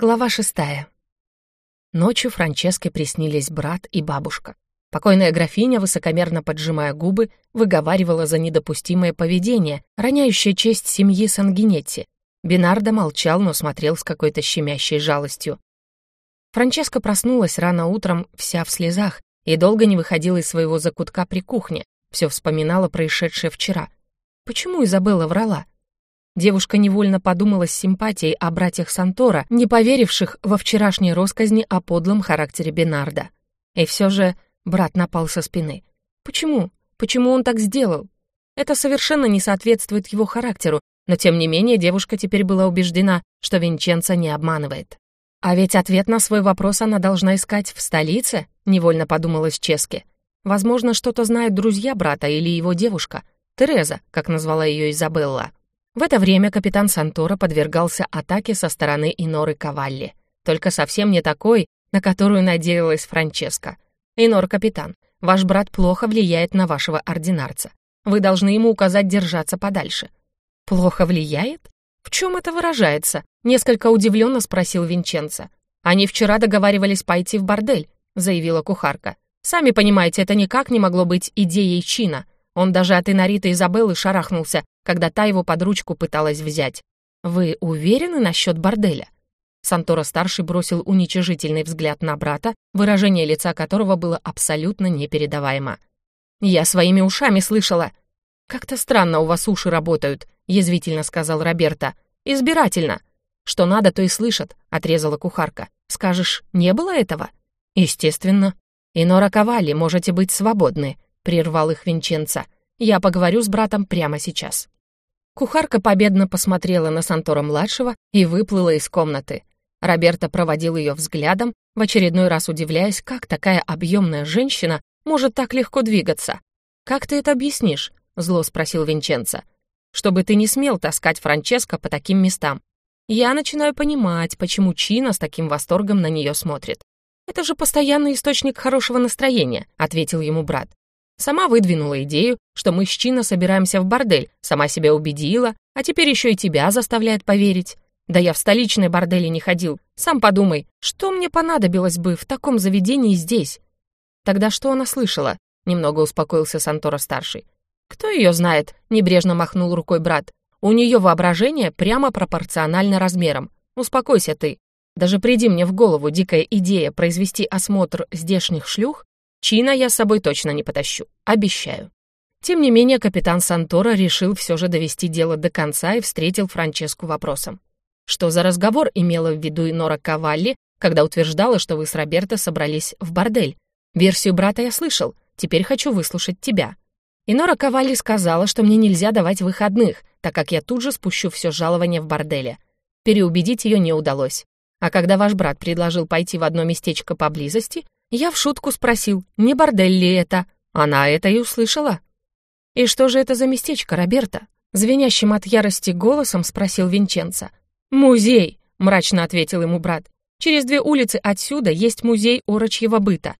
Глава шестая. Ночью Франческе приснились брат и бабушка. Покойная графиня, высокомерно поджимая губы, выговаривала за недопустимое поведение, роняющее честь семьи Сангинетти. Бинардо молчал, но смотрел с какой-то щемящей жалостью. Франческа проснулась рано утром, вся в слезах, и долго не выходила из своего закутка при кухне, все вспоминала происшедшее вчера. Почему Изабелла врала? Девушка невольно подумала с симпатией о братьях Сантора, не поверивших во вчерашние росказни о подлом характере Бенарда. И все же брат напал со спины. Почему? Почему он так сделал? Это совершенно не соответствует его характеру, но тем не менее девушка теперь была убеждена, что Винченцо не обманывает. А ведь ответ на свой вопрос она должна искать в столице, невольно подумалась Ческе. Возможно, что-то знают друзья брата или его девушка, Тереза, как назвала ее Изабелла. В это время капитан Сантора подвергался атаке со стороны Иноры Кавалли, только совсем не такой, на которую надеялась Франческа. «Инор, капитан, ваш брат плохо влияет на вашего ординарца. Вы должны ему указать держаться подальше». «Плохо влияет? В чем это выражается?» Несколько удивленно спросил Винченцо. «Они вчера договаривались пойти в бордель», заявила кухарка. «Сами понимаете, это никак не могло быть идеей Чина. Он даже от Инариты Изабеллы шарахнулся, когда та его под ручку пыталась взять. «Вы уверены насчет борделя?» Сантора-старший бросил уничижительный взгляд на брата, выражение лица которого было абсолютно непередаваемо. «Я своими ушами слышала!» «Как-то странно у вас уши работают», — язвительно сказал Роберта. «Избирательно. Что надо, то и слышат», — отрезала кухарка. «Скажешь, не было этого?» «Естественно». «Инора Ковали, можете быть свободны», прервал их Винченца. «Я поговорю с братом прямо сейчас». Кухарка победно посмотрела на Сантора-младшего и выплыла из комнаты. Роберто проводил ее взглядом, в очередной раз удивляясь, как такая объемная женщина может так легко двигаться. «Как ты это объяснишь?» — зло спросил Винченца. «Чтобы ты не смел таскать Франческо по таким местам. Я начинаю понимать, почему Чина с таким восторгом на нее смотрит. «Это же постоянный источник хорошего настроения», — ответил ему брат. Сама выдвинула идею, что мы с Чина собираемся в бордель, сама себя убедила, а теперь еще и тебя заставляет поверить. Да я в столичной борделе не ходил. Сам подумай, что мне понадобилось бы в таком заведении здесь? Тогда что она слышала? Немного успокоился Сантора-старший. Кто ее знает? Небрежно махнул рукой брат. У нее воображение прямо пропорционально размерам. Успокойся ты. Даже приди мне в голову дикая идея произвести осмотр здешних шлюх, Чина я с собой точно не потащу, обещаю. Тем не менее, капитан Сантора решил все же довести дело до конца и встретил Франческу вопросом. Что за разговор имела в виду Инора Кавалли, когда утверждала, что вы с Роберто собрались в бордель? Версию брата я слышал, теперь хочу выслушать тебя. Инора Кавалли сказала, что мне нельзя давать выходных, так как я тут же спущу все жалование в борделе. Переубедить ее не удалось. А когда ваш брат предложил пойти в одно местечко поблизости, я в шутку спросил, не бордель ли это? Она это и услышала. «И что же это за местечко, Роберта?» Звенящим от ярости голосом спросил Винченца. «Музей», — мрачно ответил ему брат. «Через две улицы отсюда есть музей орочьего быта.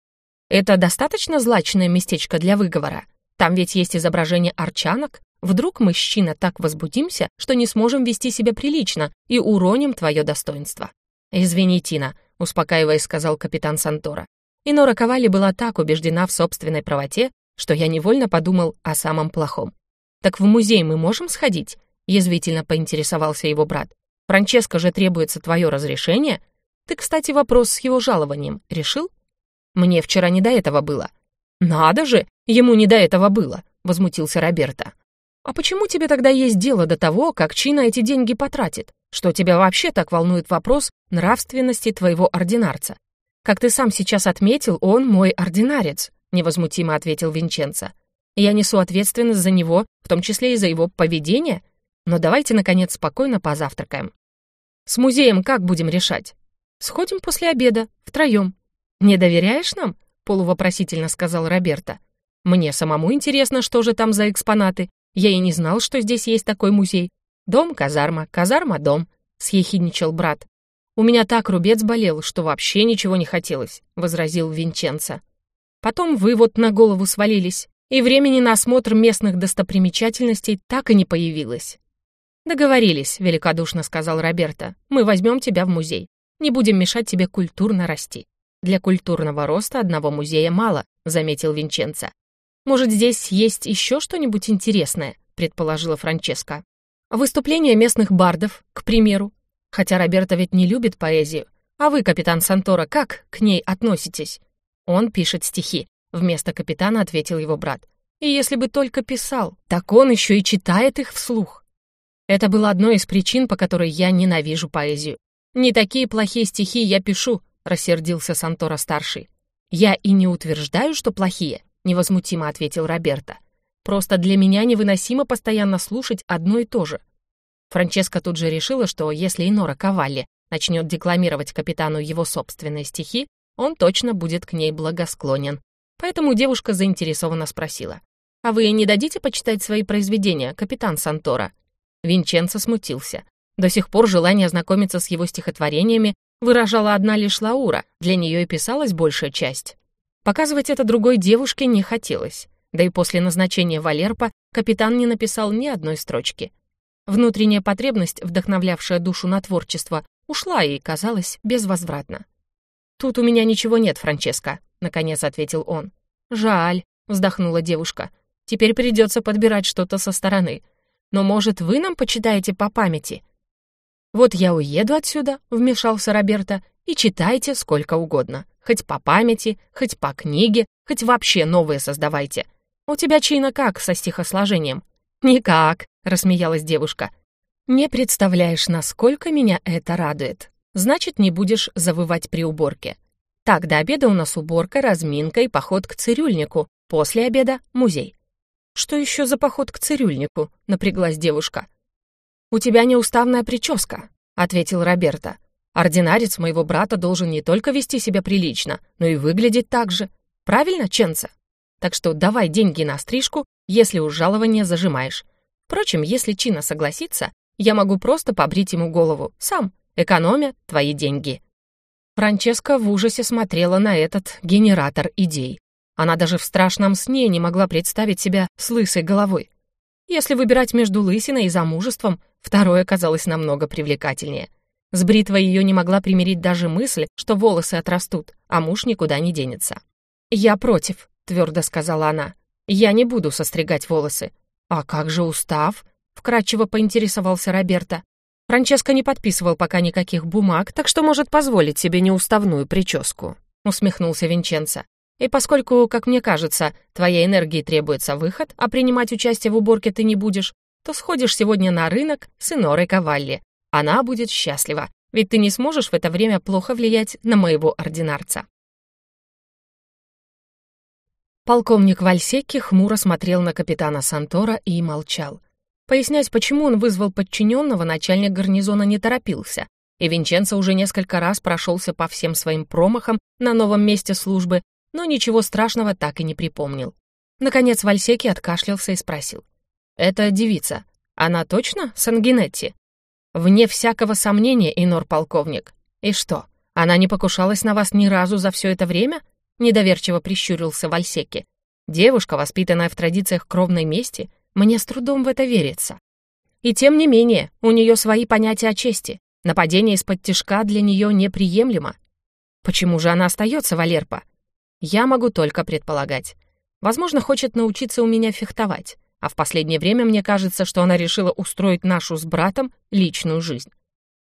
Это достаточно злачное местечко для выговора? Там ведь есть изображение арчанок. Вдруг мы, мужчина, так возбудимся, что не сможем вести себя прилично и уроним твое достоинство». «Извини, Тина», — успокаиваясь, сказал капитан Сантора. И Нора Ковали была так убеждена в собственной правоте, что я невольно подумал о самом плохом. «Так в музей мы можем сходить?» — язвительно поинтересовался его брат. «Франческо же требуется твое разрешение. Ты, кстати, вопрос с его жалованием решил?» «Мне вчера не до этого было». «Надо же, ему не до этого было», — возмутился Роберто. «А почему тебе тогда есть дело до того, как Чина эти деньги потратит? Что тебя вообще так волнует вопрос нравственности твоего ординарца? «Как ты сам сейчас отметил, он мой ординарец», — невозмутимо ответил Винченцо. «Я несу ответственность за него, в том числе и за его поведение. Но давайте, наконец, спокойно позавтракаем. С музеем как будем решать? Сходим после обеда, втроем. Не доверяешь нам?» — полувопросительно сказал Роберто. «Мне самому интересно, что же там за экспонаты. Я и не знал, что здесь есть такой музей. Дом, казарма, казарма, дом», — съехидничал брат. «У меня так рубец болел, что вообще ничего не хотелось», — возразил Винченцо. «Потом вы вот на голову свалились, и времени на осмотр местных достопримечательностей так и не появилось». «Договорились», — великодушно сказал Роберто. «Мы возьмем тебя в музей. Не будем мешать тебе культурно расти. Для культурного роста одного музея мало, заметил Винченцо. Может, здесь есть еще что-нибудь интересное, предположила Франческа. Выступления местных бардов, к примеру. Хотя Роберто ведь не любит поэзию. А вы, капитан Сантора, как к ней относитесь? Он пишет стихи. Вместо капитана ответил его брат. И если бы только писал, так он еще и читает их вслух. Это было одной из причин, по которой я ненавижу поэзию. Не такие плохие стихи я пишу, рассердился Сантора-старший. Я и не утверждаю, что плохие, невозмутимо ответил Роберто. Просто для меня невыносимо постоянно слушать одно и то же. Франческа тут же решила, что если Инора Кавалли начнет декламировать капитану его собственные стихи, он точно будет к ней благосклонен. Поэтому девушка заинтересованно спросила. «А вы не дадите почитать свои произведения, капитан Сантора?» Винченцо смутился. До сих пор желание ознакомиться с его стихотворениями выражала одна лишь Лаура, для нее и писалась большая часть. Показывать это другой девушке не хотелось. Да и после назначения Валерпа капитан не написал ни одной строчки. Внутренняя потребность, вдохновлявшая душу на творчество, ушла и казалась безвозвратно. «Тут у меня ничего нет, Франческо», — наконец ответил он. «Жаль», — вздохнула девушка. «Теперь придется подбирать что-то со стороны. Но, может, вы нам почитаете по памяти?» «Вот я уеду отсюда», — вмешался Роберто, «и читайте сколько угодно. Хоть по памяти, хоть по книге, хоть вообще новые создавайте. У тебя, Чина, как со стихосложением?» «Никак», — рассмеялась девушка. «Не представляешь, насколько меня это радует. Значит, не будешь завывать при уборке. Так, до обеда у нас уборка, разминка и поход к цирюльнику. После обеда — музей. «Что еще за поход к цирюльнику?» — напряглась девушка. «У тебя неуставная прическа», — ответил Роберто. «Ординарец моего брата должен не только вести себя прилично, но и выглядеть так же. Правильно, Ченца? Так что давай деньги на стрижку, если уж жалование зажимаешь. Впрочем, если Чина согласится, я могу просто побрить ему голову, сам, экономя твои деньги». Франческа в ужасе смотрела на этот генератор идей. Она даже в страшном сне не могла представить себя с лысой головой. Если выбирать между лысиной и замужеством, второе казалось намного привлекательнее. С бритвой ее не могла примирить даже мысль, что волосы отрастут, а муж никуда не денется. «Я против», — твердо сказала она. «Я не буду состригать волосы». «А как же устав?» — вкратчиво поинтересовался Роберто. Франческо не подписывал пока никаких бумаг, так что может позволить себе неуставную прическу», — усмехнулся Винченцо. И поскольку, как мне кажется, твоей энергии требуется выход, а принимать участие в уборке ты не будешь, то сходишь сегодня на рынок с Инорой Кавалли. Она будет счастлива, ведь ты не сможешь в это время плохо влиять на моего ординарца. Полковник Вальсекки хмуро смотрел на капитана Сантора и молчал. Пояснять, почему он вызвал подчиненного, начальник гарнизона не торопился, и Винченцо уже несколько раз прошелся по всем своим промахам на новом месте службы но ничего страшного так и не припомнил. Наконец Вальсеки откашлялся и спросил. «Это девица. Она точно Сангинетти?» «Вне всякого сомнения, Инор-полковник. И что, она не покушалась на вас ни разу за все это время?» Недоверчиво прищурился Вальсеки. «Девушка, воспитанная в традициях кровной мести, мне с трудом в это верится. И тем не менее, у нее свои понятия о чести. Нападение из-под тишка для нее неприемлемо. Почему же она остается, Валерпа? Я могу только предполагать. Возможно, хочет научиться у меня фехтовать, а в последнее время мне кажется, что она решила устроить нашу с братом личную жизнь.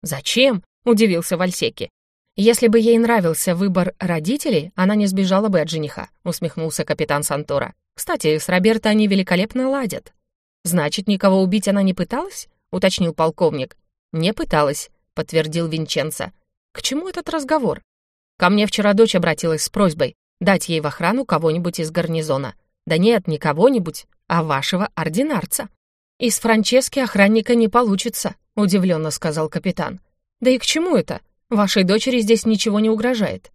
«Зачем?» — удивился Вальсеки. «Если бы ей нравился выбор родителей, она не сбежала бы от жениха», — усмехнулся капитан Сантора. «Кстати, с Роберто они великолепно ладят». «Значит, никого убить она не пыталась?» — уточнил полковник. «Не пыталась», — подтвердил Винченцо. «К чему этот разговор?» «Ко мне вчера дочь обратилась с просьбой. Дать ей в охрану кого-нибудь из гарнизона. Да нет, не кого-нибудь, а вашего ординарца. Из Франчески охранника не получится, удивленно сказал капитан. Да и к чему это? Вашей дочери здесь ничего не угрожает.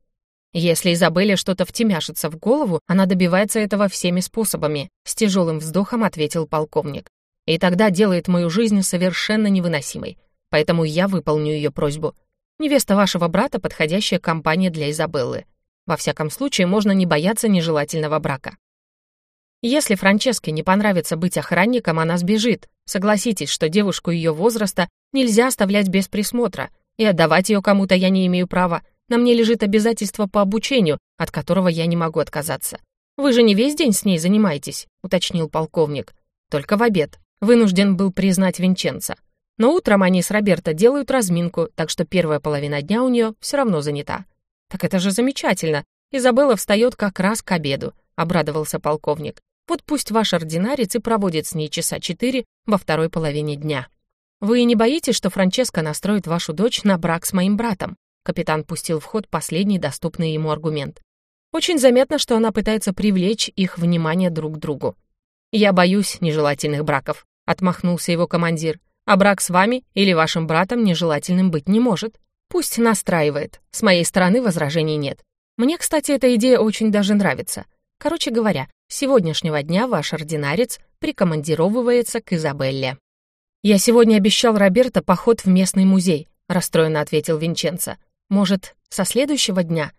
Если Изабелле что-то втемяшится в голову, она добивается этого всеми способами, с тяжелым вздохом ответил полковник. И тогда делает мою жизнь совершенно невыносимой. Поэтому я выполню ее просьбу. Невеста вашего брата — подходящая компания для Изабеллы. Во всяком случае, можно не бояться нежелательного брака. Если Франческе не понравится быть охранником, она сбежит. Согласитесь, что девушку ее возраста нельзя оставлять без присмотра, И отдавать ее кому-то я не имею права. На мне лежит обязательство по обучению, от которого я не могу отказаться. Вы же не весь день с ней занимаетесь, уточнил полковник. Только в обед. Вынужден был признать Винченца. Но утром они с Роберто делают разминку, так что первая половина дня у нее все равно занята. Так это же замечательно. Изабелла встает как раз к обеду, обрадовался полковник. Вот пусть ваш ординарец и проводит с ней часа четыре во второй половине дня. Вы не боитесь, что Франческа настроит вашу дочь на брак с моим братом? Капитан пустил в ход последний доступный ему аргумент. Очень заметно, что она пытается привлечь их внимание друг к другу. «Я боюсь нежелательных браков», — отмахнулся его командир. «А брак с вами или вашим братом нежелательным быть не может. Пусть настраивает. С моей стороны возражений нет. Мне, кстати, эта идея очень даже нравится. Короче говоря, с сегодняшнего дня ваш ординарец прикомандировывается к Изабелле. «Я сегодня обещал Роберто поход в местный музей», — расстроенно ответил Винченцо. «Может, со следующего дня?»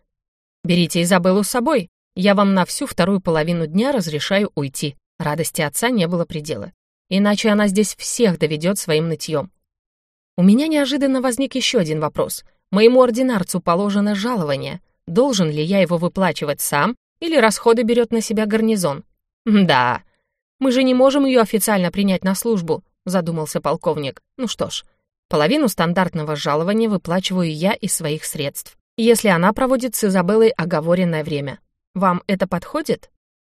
«Берите Изабеллу с собой. Я вам на всю вторую половину дня разрешаю уйти». Радости отца не было предела. Иначе она здесь всех доведет своим нытьем. У меня неожиданно возник еще один вопрос. Моему ординарцу положено жалование. Должен ли я его выплачивать сам или расходы берет на себя гарнизон? Да. Мы же не можем ее официально принять на службу, задумался полковник. Ну что ж, половину стандартного жалования выплачиваю я из своих средств, если она проводит с Изабеллой оговоренное время. Вам это подходит?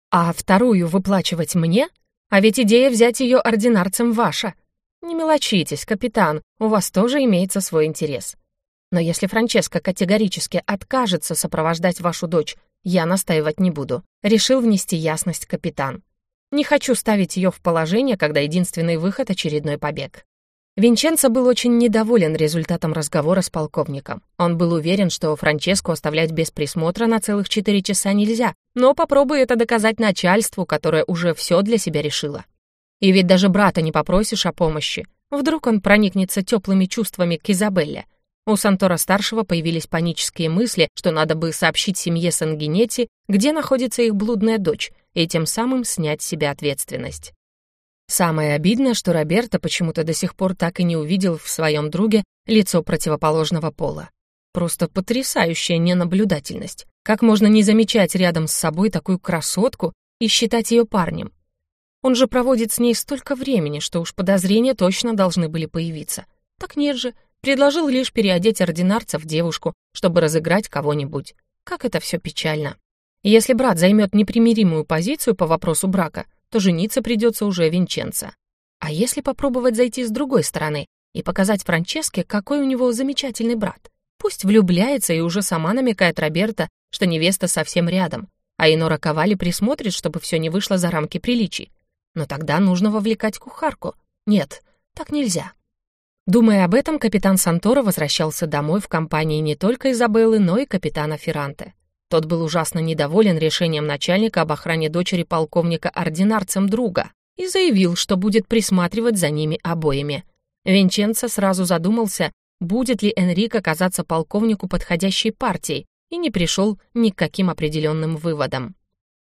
А вторую выплачивать мне? А ведь идея взять ее ординарцем ваша. Не мелочитесь, капитан, у вас тоже имеется свой интерес. Но если Франческа категорически откажется сопровождать вашу дочь я настаивать не буду. Решил внести ясность капитан. Не хочу ставить ее в положение, когда единственный выход — очередной побег. Винченцо был очень недоволен результатом разговора с полковником. Он был уверен, что Франческу оставлять без присмотра на целых четыре часа нельзя, но попробуй это доказать начальству, которое уже все для себя решило. И ведь даже брата не попросишь о помощи. Вдруг он проникнется теплыми чувствами к Изабелле. У Сантора-старшего появились панические мысли, что надо бы сообщить семье Сангинетти, где находится их блудная дочь, и тем самым снять с себя ответственность. Самое обидное, что Роберто почему-то до сих пор так и не увидел в своем друге лицо противоположного пола. Просто потрясающая ненаблюдательность. Как можно не замечать рядом с собой такую красотку и считать ее парнем? Он же проводит с ней столько времени, что уж подозрения точно должны были появиться. Так нет же, Предложил лишь переодеть ординарца в девушку, чтобы разыграть кого-нибудь. Как это все печально. Если брат займет непримиримую позицию по вопросу брака, то жениться придется уже Винченца. А если попробовать зайти с другой стороны и показать Франческе, какой у него замечательный брат? Пусть влюбляется и уже сама намекает Роберта, что невеста совсем рядом, а Инора Ковали присмотрит, чтобы все не вышло за рамки приличий. Но тогда нужно вовлекать кухарку. Нет, так нельзя. Думая об этом, капитан Сантора возвращался домой в компании не только Изабеллы, но и капитана Ферранте. Тот был ужасно недоволен решением начальника об охране дочери полковника ординарцем друга и заявил, что будет присматривать за ними обоими. Винченцо сразу задумался, будет ли Энрико казаться полковнику подходящей партией, и не пришел ни к каким определенным выводам.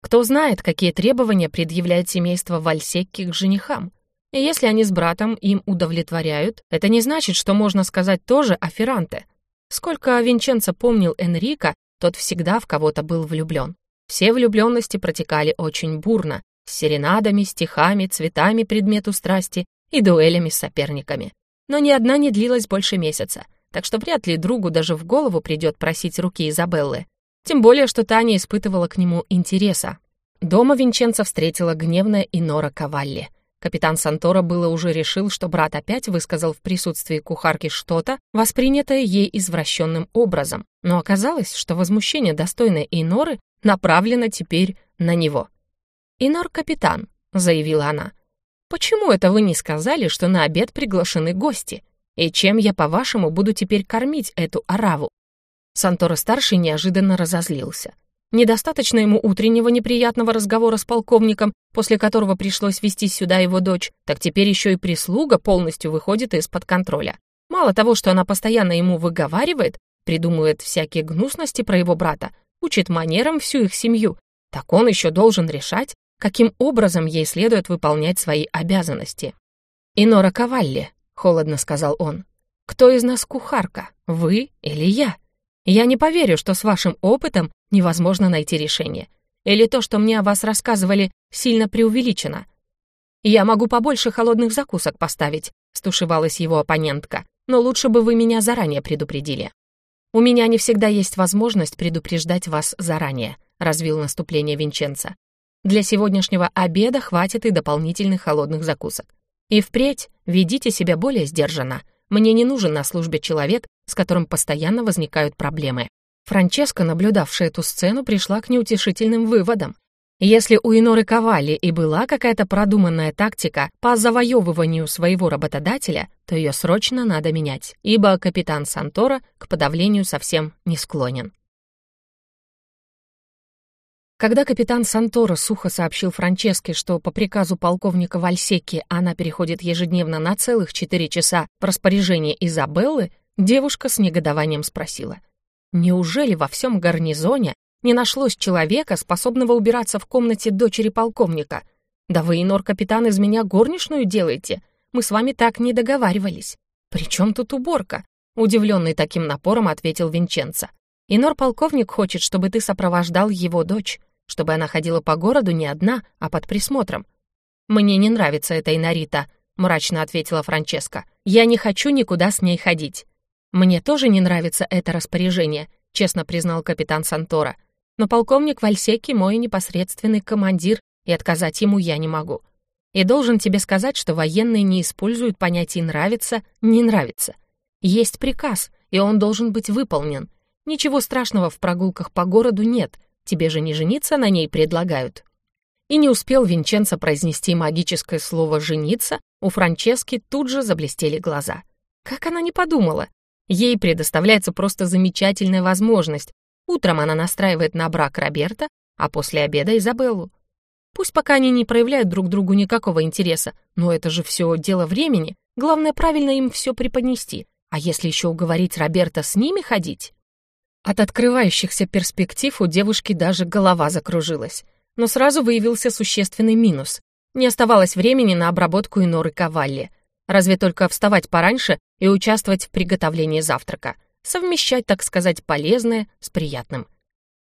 Кто знает, какие требования предъявляет семейство Вальсекки к женихам. И если они с братом им удовлетворяют, это не значит, что можно сказать тоже о Ферранте. Сколько Винченцо помнил Энрика, тот всегда в кого-то был влюблен. Все влюбленности протекали очень бурно, с серенадами, стихами, цветами предмету страсти и дуэлями с соперниками. Но ни одна не длилась больше месяца, так что вряд ли другу даже в голову придет просить руки Изабеллы. Тем более, что Таня испытывала к нему интереса. Дома Винченцо встретила гневная Инора Кавалли. Капитан Сантора было уже решил, что брат опять высказал в присутствии кухарки что-то, воспринятое ей извращенным образом, но оказалось, что возмущение достойной Иноры направлено теперь на него. «Инор капитан», — заявила она, — «почему это вы не сказали, что на обед приглашены гости? И чем я, по-вашему, буду теперь кормить эту ораву?» Сантора-старший неожиданно разозлился. Недостаточно ему утреннего неприятного разговора с полковником, после которого пришлось вести сюда его дочь, так теперь еще и прислуга полностью выходит из-под контроля. Мало того, что она постоянно ему выговаривает, придумывает всякие гнусности про его брата, учит манерам всю их семью, так он еще должен решать, каким образом ей следует выполнять свои обязанности. «Инора Кавалли», — холодно сказал он, Кто из нас кухарка, вы или я? Я не поверю, что с вашим опытом невозможно найти решение. Или то, что мне о вас рассказывали, сильно преувеличено. Я могу побольше холодных закусок поставить, стушевалась его оппонентка, но лучше бы вы меня заранее предупредили. У меня не всегда есть возможность предупреждать вас заранее, развил наступление Винченца. Для сегодняшнего обеда хватит и дополнительных холодных закусок. И впредь ведите себя более сдержанно. Мне не нужен на службе человек, с которым постоянно возникают проблемы. Франческа, наблюдавшая эту сцену, пришла к неутешительным выводам. Если у Иноры Ковали и была какая-то продуманная тактика по завоевыванию своего работодателя, то ее срочно надо менять, ибо капитан Сантора к подавлению совсем не склонен. Когда капитан Сантора сухо сообщил Франческе, что по приказу полковника Вальсеки она переходит ежедневно на целых четыре часа в распоряжение Изабеллы, девушка с негодованием спросила, «Неужели во всем гарнизоне не нашлось человека, способного убираться в комнате дочери полковника? Да вы, инор-капитан, из меня горничную делаете. Мы с вами так не договаривались. При чем тут уборка?» Удивленный таким напором ответил Винченцо. «Инор-полковник хочет, чтобы ты сопровождал его дочь чтобы она ходила по городу не одна, а под присмотром. «Мне не нравится эта Инарита», — мрачно ответила Франческа. «Я не хочу никуда с ней ходить». «Мне тоже не нравится это распоряжение», — честно признал капитан Сантора. «Но полковник Вальсеки мой непосредственный командир, и отказать ему я не могу. И должен тебе сказать, что военные не используют понятие «нравится», «не нравится». Есть приказ, и он должен быть выполнен. Ничего страшного в прогулках по городу нет, Тебе же не жениться на ней предлагают». И не успел Винченцо произнести магическое слово «жениться», у Франчески тут же заблестели глаза. Как она не подумала? Ей предоставляется просто замечательная возможность. Утром она настраивает на брак Роберта, а после обеда Изабеллу. Пусть пока они не проявляют друг другу никакого интереса, но это же все дело времени. Главное, правильно им все преподнести. А если еще уговорить Роберта с ними ходить? От открывающихся перспектив у девушки даже голова закружилась. Но сразу выявился существенный минус. Не оставалось времени на обработку Иноры Кавалли. Разве только вставать пораньше и участвовать в приготовлении завтрака. Совмещать, так сказать, полезное с приятным.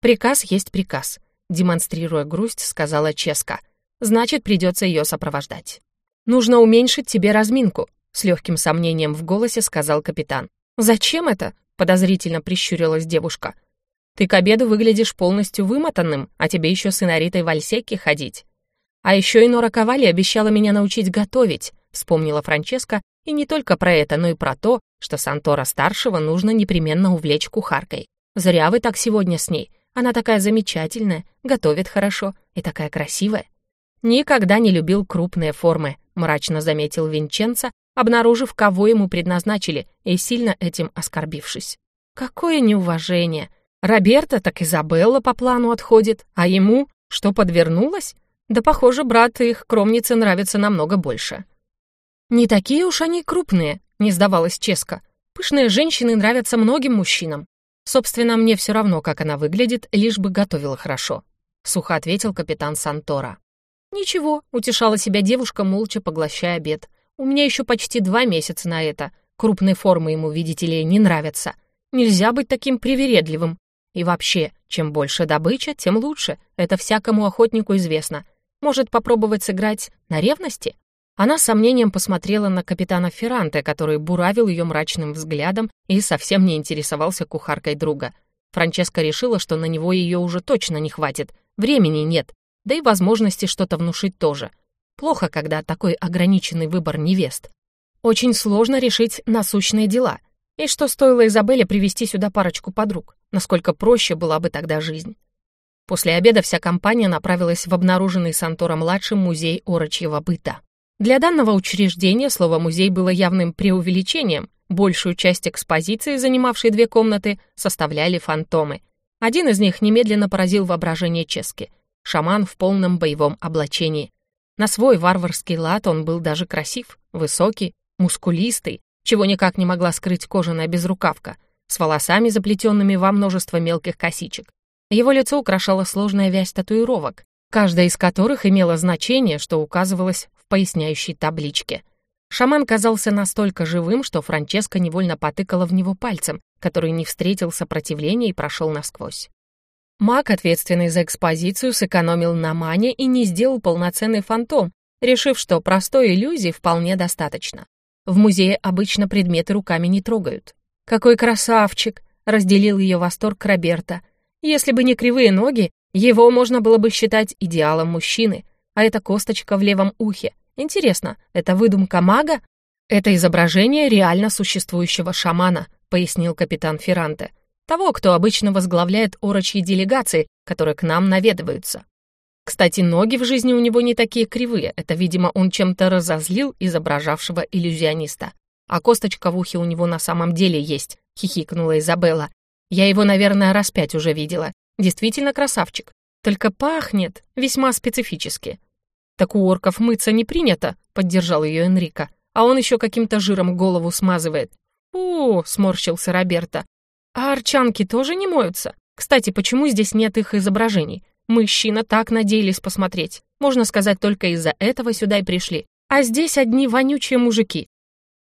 «Приказ есть приказ», — демонстрируя грусть, сказала Ческа. «Значит, придется ее сопровождать». «Нужно уменьшить тебе разминку», — с легким сомнением в голосе сказал капитан. «Зачем это?» подозрительно прищурилась девушка. «Ты к обеду выглядишь полностью вымотанным, а тебе еще с Инаритой в Альсеке ходить. А еще и Нора Ковали обещала меня научить готовить», вспомнила Франческа, и не только про это, но и про то, что Сантора-старшего нужно непременно увлечь кухаркой. «Зря вы так сегодня с ней. Она такая замечательная, готовит хорошо и такая красивая». «Никогда не любил крупные формы», — мрачно заметил Винченцо, обнаружив, кого ему предназначили, и сильно этим оскорбившись. Какое неуважение! Роберта так Изабелла по плану отходит, а ему что подвернулось? Да, похоже, брат их кромнице нравится намного больше. «Не такие уж они крупные», — не сдавалась Ческа. «Пышные женщины нравятся многим мужчинам. Собственно, мне все равно, как она выглядит, лишь бы готовила хорошо», — сухо ответил капитан Сантора. «Ничего», — утешала себя девушка, молча поглощая обед. У меня еще почти два месяца на это. Крупные формы ему, видите ли, не нравятся. Нельзя быть таким привередливым. И вообще, чем больше добыча, тем лучше. Это всякому охотнику известно. Может попробовать сыграть на ревности? Она с сомнением посмотрела на капитана Ферранте, который буравил ее мрачным взглядом и совсем не интересовался кухаркой друга. Франческа решила, что на него ее уже точно не хватит. Времени нет, да и возможности что-то внушить тоже — Плохо, когда такой ограниченный выбор невест. Очень сложно решить насущные дела. И что стоило Изабелле привести сюда парочку подруг? Насколько проще была бы тогда жизнь? После обеда вся компания направилась в обнаруженный Сантора-младшим музей орочьего быта. Для данного учреждения слово «музей» было явным преувеличением. Большую часть экспозиции, занимавшей две комнаты, составляли фантомы. Один из них немедленно поразил воображение Чески. Шаман в полном боевом облачении. На свой варварский лад он был даже красив, высокий, мускулистый, чего никак не могла скрыть кожаная безрукавка, с волосами, заплетенными во множество мелких косичек. Его лицо украшала сложная вязь татуировок, каждая из которых имела значение, что указывалось поясняющей табличке. Шаман казался настолько живым, что Франческа невольно потыкала в него пальцем, который не встретил сопротивления и прошел насквозь. Маг, ответственный за экспозицию, сэкономил на мане и не сделал полноценный фантом, решив, что простой иллюзии вполне достаточно. В музее обычно предметы руками не трогают. «Какой красавчик!» — разделил ее восторг Роберта. «Если бы не кривые ноги, его можно было бы считать идеалом мужчины, а эта косточка в левом ухе. Интересно, это выдумка мага? Это изображение реально существующего шамана, пояснил капитан Ферранте. Того, кто обычно возглавляет орочьи делегации, которые к нам наведываются. Кстати, ноги в жизни у него не такие кривые, это, видимо, он чем-то разозлил изображавшего иллюзиониста. А косточка в ухе у него на самом деле есть, хихикнула Изабелла. Я его, наверное, раз пять уже видела. Действительно красавчик. Только пахнет весьма специфически. «Так у орков мыться не принято», — поддержал ее Энрика. «А он еще каким-то жиром голову смазывает». «Фу», — сморщился Роберто. «А арчанки тоже не моются? Кстати, почему здесь нет их изображений? Мужчина так надеялись посмотреть. Можно сказать, только из-за этого сюда и пришли. А здесь одни вонючие мужики».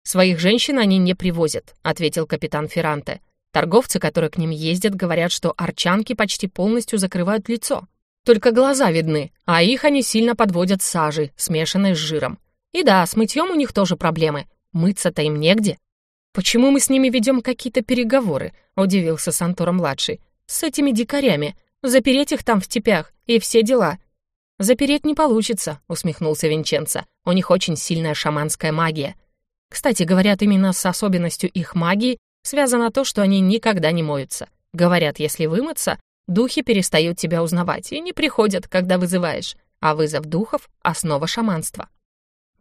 «Своих женщин они не привозят», — ответил капитан Ферранте. «Торговцы, которые к ним ездят, говорят, что арчанки почти полностью закрывают лицо. Только глаза видны, а их они сильно подводят сажей, смешанной с жиром. И да, с мытьем у них тоже проблемы. Мыться-то им негде. «Почему мы с ними ведем какие-то переговоры?» — удивился Сантора-младший. «С этими дикарями. Запереть их там в степях. И все дела». «Запереть не получится», — усмехнулся Винченцо. «У них очень сильная шаманская магия. Кстати, говорят, именно с особенностью их магии связано то, что они никогда не моются. Говорят, если вымыться, Духи перестают тебя узнавать и не приходят, когда вызываешь, а вызов духов — основа шаманства.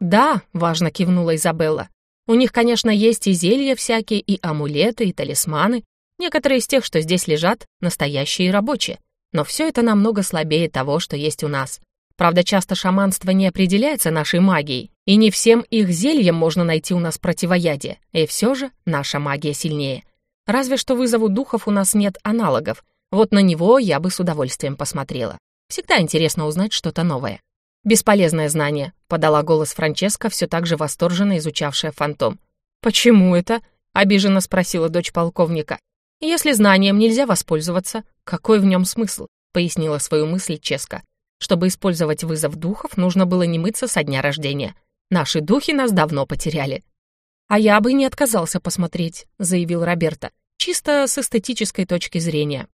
«Да», — важно кивнула Изабелла, «у них, конечно, есть и зелья всякие, и амулеты, и талисманы. Некоторые из тех, что здесь лежат, настоящие и рабочие. Но все это намного слабее того, что есть у нас. Правда, часто шаманство не определяется нашей магией, и не всем их зельям можно найти у нас противоядие, и все же наша магия сильнее. Разве что вызову духов у нас нет аналогов, вот на него я бы с удовольствием посмотрела. Всегда интересно узнать что-то новое. «Бесполезное знание», — подала голос Франческа, все так же восторженно изучавшая фантом. «Почему это?» — обиженно спросила дочь полковника. «Если знанием нельзя воспользоваться, какой в нем смысл?» — пояснила свою мысль Ческа. «Чтобы использовать вызов духов, нужно было не мыться со дня рождения. Наши духи нас давно потеряли». «А я бы не отказался посмотреть», — заявил Роберто. «Чисто с эстетической точки зрения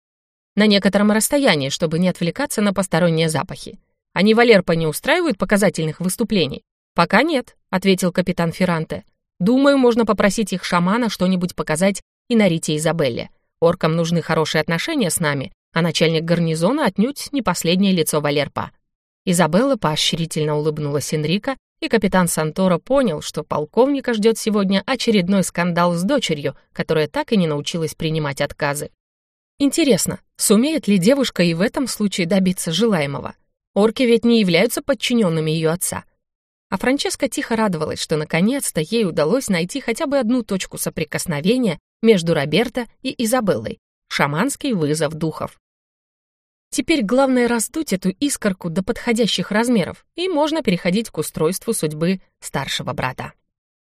на некотором расстоянии, чтобы не отвлекаться на посторонние запахи. Они Валерпа не устраивают показательных выступлений? Пока нет, ответил капитан Ферранте. Думаю, можно попросить их шамана что-нибудь показать и на Рите Изабелле. Оркам нужны хорошие отношения с нами, а начальник гарнизона отнюдь не последнее лицо Валерпа. Изабелла поощрительно улыбнулась Энрика, и капитан Сантора понял, что полковника ждет сегодня очередной скандал с дочерью, которая так и не научилась принимать отказы. Интересно, сумеет ли девушка и в этом случае добиться желаемого? Орки ведь не являются подчиненными ее отца. А Франческа тихо радовалась, что наконец-то ей удалось найти хотя бы одну точку соприкосновения между Роберто и Изабеллой — шаманский вызов духов. Теперь главное раздуть эту искорку до подходящих размеров, и можно переходить к устройству судьбы старшего брата.